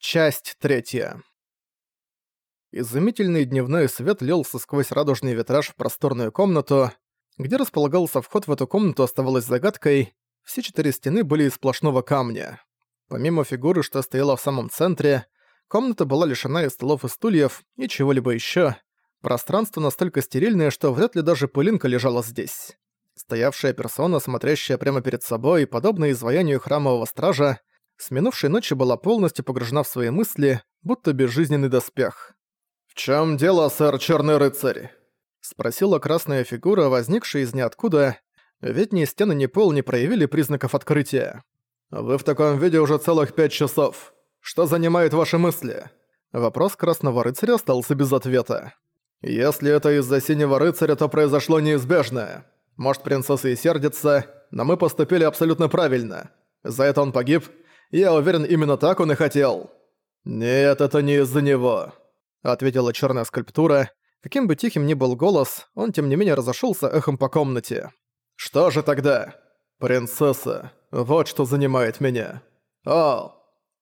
Часть третья. Изумительный дневной свет лился сквозь радужный витраж в просторную комнату. Где располагался вход в эту комнату оставалось загадкой. Все четыре стены были из сплошного камня. Помимо фигуры, что стояла в самом центре, комната была лишена и столов и стульев, и чего-либо еще. Пространство настолько стерильное, что вряд ли даже пылинка лежала здесь. Стоявшая персона, смотрящая прямо перед собой, подобно изваянию храмового стража, с минувшей ночи была полностью погружена в свои мысли, будто безжизненный доспех. «В чем дело, сэр Черный Рыцарь?» — спросила красная фигура, возникшая из ниоткуда, ведь ни стены, ни пол не проявили признаков открытия. «Вы в таком виде уже целых пять часов. Что занимает ваши мысли?» Вопрос Красного Рыцаря остался без ответа. «Если это из-за Синего Рыцаря, то произошло неизбежное. Может, принцесса и сердится, но мы поступили абсолютно правильно. За это он погиб, я уверен, именно так он и хотел». «Нет, это не из-за него», — ответила черная скульптура. Каким бы тихим ни был голос, он тем не менее разошелся эхом по комнате. «Что же тогда?» «Принцесса. Вот что занимает меня. О,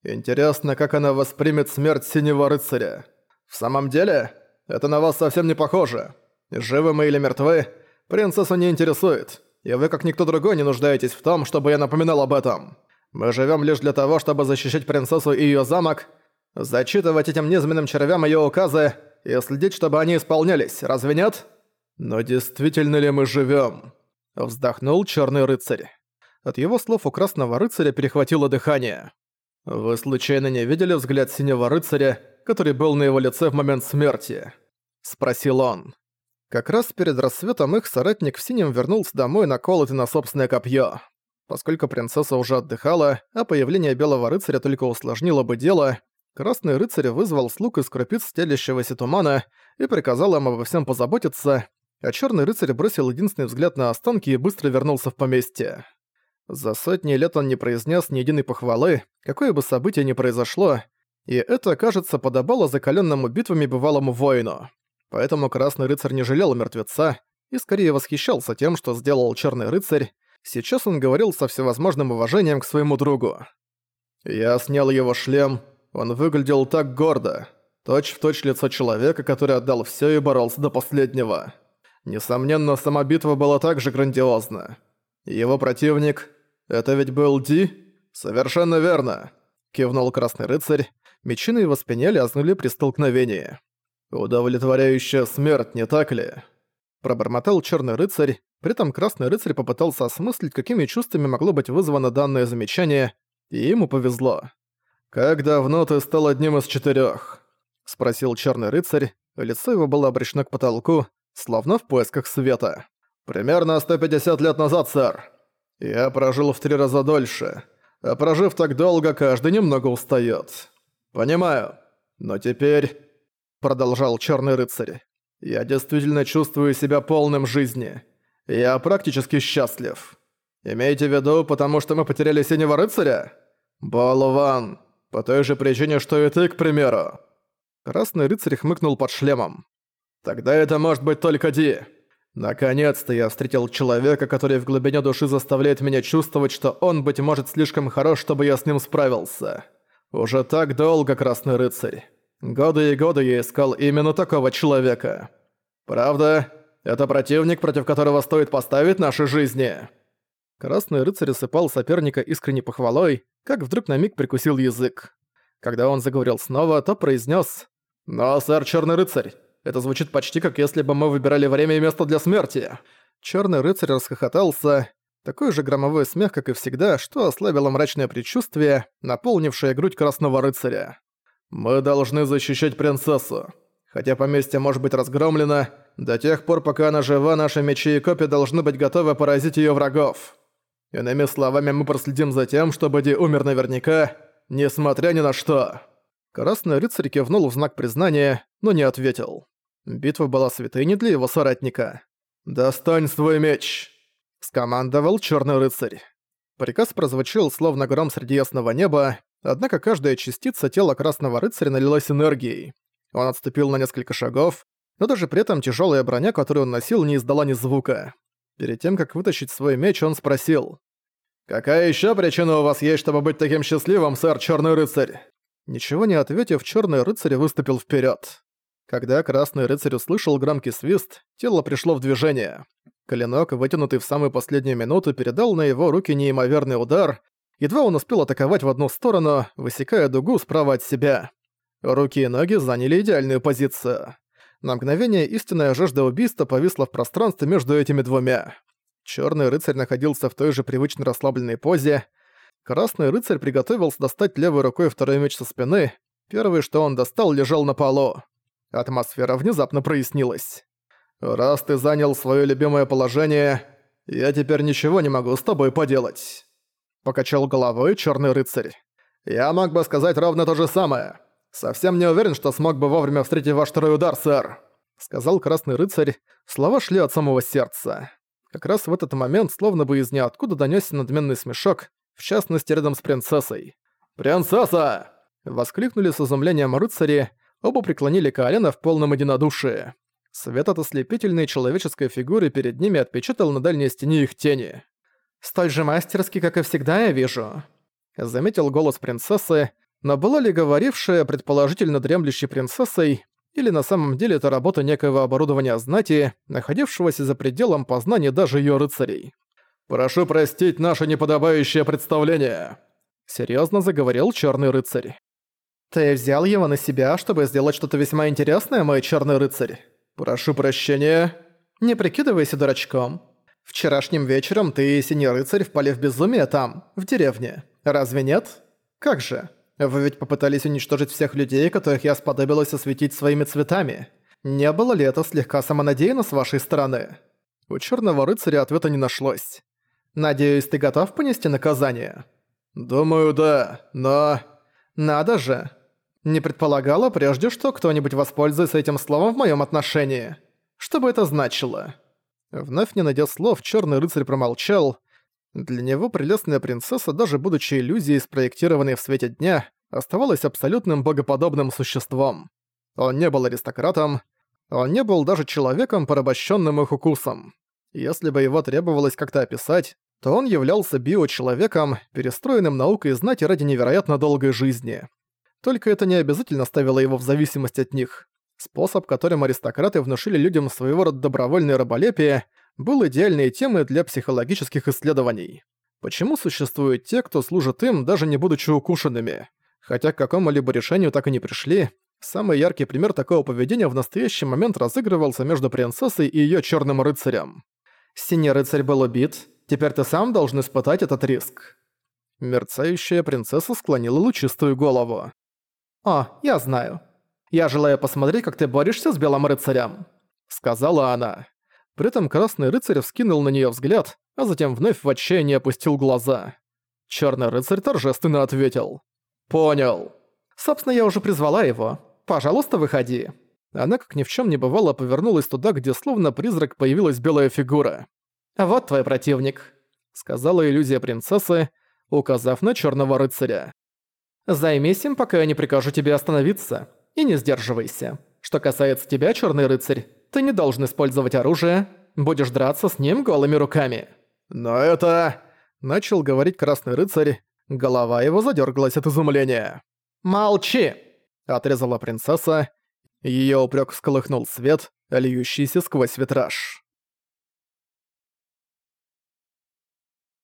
интересно, как она воспримет смерть Синего Рыцаря. В самом деле, это на вас совсем не похоже. Живы мы или мертвы, принцессу не интересует, и вы, как никто другой, не нуждаетесь в том, чтобы я напоминал об этом. Мы живем лишь для того, чтобы защищать принцессу и ее замок, зачитывать этим низменным червям ее указы и следить, чтобы они исполнялись, разве нет? Но действительно ли мы живем? Вздохнул черный рыцарь. От его слов у красного рыцаря перехватило дыхание. Вы случайно не видели взгляд синего рыцаря, который был на его лице в момент смерти? Спросил он. Как раз перед рассветом их соратник в синем вернулся домой наколотый на собственное копье. Поскольку принцесса уже отдыхала, а появление белого рыцаря только усложнило бы дело, красный рыцарь вызвал слуг из крупиц стелящегося тумана и приказал им обо всем позаботиться, а черный рыцарь бросил единственный взгляд на останки и быстро вернулся в поместье. За сотни лет он не произнес ни единой похвалы, какое бы событие ни произошло, и это, кажется, подобало закаленному битвами бывалому воину. Поэтому красный рыцарь не жалел мертвеца и скорее восхищался тем, что сделал черный рыцарь, Сейчас он говорил со всевозможным уважением к своему другу. Я снял его шлем, он выглядел так гордо. Точь в точь лицо человека, который отдал все и боролся до последнего. Несомненно, сама битва была также грандиозна. Его противник... Это ведь был Ди? Совершенно верно. Кивнул Красный Рыцарь. Мечи на его спине лязнули при столкновении. Удовлетворяющая смерть, не так ли? Пробормотал Черный Рыцарь, при этом Красный Рыцарь попытался осмыслить, какими чувствами могло быть вызвано данное замечание, и ему повезло. «Как давно ты стал одним из четырёх?» — спросил Черный Рыцарь, лицо его было обращено к потолку, словно в поисках света. «Примерно 150 лет назад, сэр. Я прожил в три раза дольше, а прожив так долго, каждый немного устаёт. Понимаю. Но теперь...» — продолжал Черный Рыцарь. «Я действительно чувствую себя полным жизни». Я практически счастлив. Имейте в виду, потому что мы потеряли Синего Рыцаря? Болван. По той же причине, что и ты, к примеру. Красный рыцарь хмыкнул под шлемом. Тогда это может быть только Ди. Наконец-то я встретил человека, который в глубине души заставляет меня чувствовать, что он, быть может, слишком хорош, чтобы я с ним справился. Уже так долго, Красный Рыцарь. Годы и годы я искал именно такого человека. Правда, это противник, против которого стоит поставить наши жизни!» Красный рыцарь сыпал соперника искренней похвалой, как вдруг на миг прикусил язык. Когда он заговорил снова, то произнес: «Но, сэр Черный рыцарь, это звучит почти как если бы мы выбирали время и место для смерти!» Черный рыцарь расхохотался, такой же громовой смех, как и всегда, что ослабило мрачное предчувствие, наполнившее грудь Красного рыцаря. «Мы должны защищать принцессу. Хотя поместье может быть разгромлено, до тех пор, пока она жива, наши мечи и копья должны быть готовы поразить её врагов. Иными словами, мы проследим за тем, чтобы Ди умер наверняка, несмотря ни на что». Красный рыцарь кивнул в знак признания, но не ответил. Битва была святыней для его соратника. «Достань свой меч!» – скомандовал Чёрный рыцарь. Приказ прозвучал словно гром среди ясного неба, однако каждая частица тела Красного рыцаря налилась энергией. Он отступил на несколько шагов, но даже при этом тяжелая броня, которую он носил, не издала ни звука. Перед тем, как вытащить свой меч, он спросил. «Какая еще причина у вас есть, чтобы быть таким счастливым, сэр Черный Рыцарь?» Ничего не ответив, черный рыцарь выступил вперед. Когда красный рыцарь услышал громкий свист, тело пришло в движение. Клинок, вытянутый в самую последнюю минуту, передал на его руки неимоверный удар. Едва он успел атаковать в одну сторону, высекая дугу справа от себя. Руки и ноги заняли идеальную позицию. На мгновение истинная жажда убийства повисла в пространстве между этими двумя. Черный рыцарь находился в той же привычно расслабленной позе. Красный рыцарь приготовился достать левой рукой второй меч со спины. Первый, что он достал, лежал на полу. Атмосфера внезапно прояснилась. «Раз ты занял свое любимое положение, я теперь ничего не могу с тобой поделать», — покачал головой черный рыцарь. «Я мог бы сказать ровно то же самое. Совсем не уверен, что смог бы вовремя встретить ваш второй удар, сэр», — сказал красный рыцарь. Слова шли от самого сердца. Как раз в этот момент, словно бы из ниоткуда донёсся надменный смешок, в частности, рядом с принцессой. «Принцесса!» — воскликнули с изумлением рыцари, Оба преклонили колено в полном единодушии. Свет от ослепительной человеческой фигуры перед ними отпечатал на дальней стене их тени. «Столь же мастерски, как и всегда, я вижу», — заметил голос принцессы, но была ли говорившая, предположительно дремлющей принцессой, или на самом деле это работа некоего оборудования знати, находившегося за пределом познания даже её рыцарей. «Прошу простить наше неподобающее представление», — серьёзно заговорил чёрный рыцарь. «Ты взял его на себя, чтобы сделать что-то весьма интересное, мой черный рыцарь? Прошу прощения». «Не прикидывайся дурачком. Вчерашним вечером ты и синий рыцарь впали в безумие там, в деревне. Разве нет? Как же? Вы ведь попытались уничтожить всех людей, которых я сподобилась осветить своими цветами. Не было ли это слегка самонадеянно с вашей стороны?» У черного рыцаря ответа не нашлось. «Надеюсь, ты готов понести наказание?» «Думаю, да, но...» «Надо же! Не предполагала прежде, что кто-нибудь воспользуется этим словом в моем отношении. Что бы это значило?» Вновь не найдя слов, черный рыцарь промолчал. Для него прелестная принцесса, даже будучи иллюзией, спроектированной в свете дня, оставалась абсолютным богоподобным существом. Он не был аристократом, он не был даже человеком, порабощенным их укусом. Если бы его требовалось как-то описать, то он являлся биочеловеком, перестроенным наукой знати ради невероятно долгой жизни. Только это не обязательно ставило его в зависимость от них. Способ, которым аристократы внушили людям своего рода добровольное раболепие, был идеальной темой для психологических исследований. Почему существуют те, кто служит им, даже не будучи укушенными? Хотя к какому-либо решению так и не пришли, самый яркий пример такого поведения в настоящий момент разыгрывался между принцессой и её чёрным рыцарем. Синий рыцарь был убит, Теперь ты сам должен испытать этот риск». Мерцающая принцесса склонила лучистую голову. «О, я знаю. Я желаю посмотреть, как ты борешься с белым рыцарем», — сказала она. При этом красный рыцарь вскинул на нее взгляд, а затем вновь в отчаянии опустил глаза. Черный рыцарь торжественно ответил. «Понял. Собственно, я уже призвала его. Пожалуйста, выходи». Она, как ни в чем не бывало, повернулась туда, где словно призрак появилась белая фигура. «Вот твой противник», — сказала иллюзия принцессы, указав на черного рыцаря. «Займись им, пока я не прикажу тебе остановиться, и не сдерживайся. Что касается тебя, черный рыцарь, ты не должен использовать оружие, будешь драться с ним голыми руками». «Но это...» — начал говорить красный рыцарь, голова его задергалась от изумления. «Молчи!» — отрезала принцесса. Ее упрек всколыхнул свет, льющийся сквозь витраж.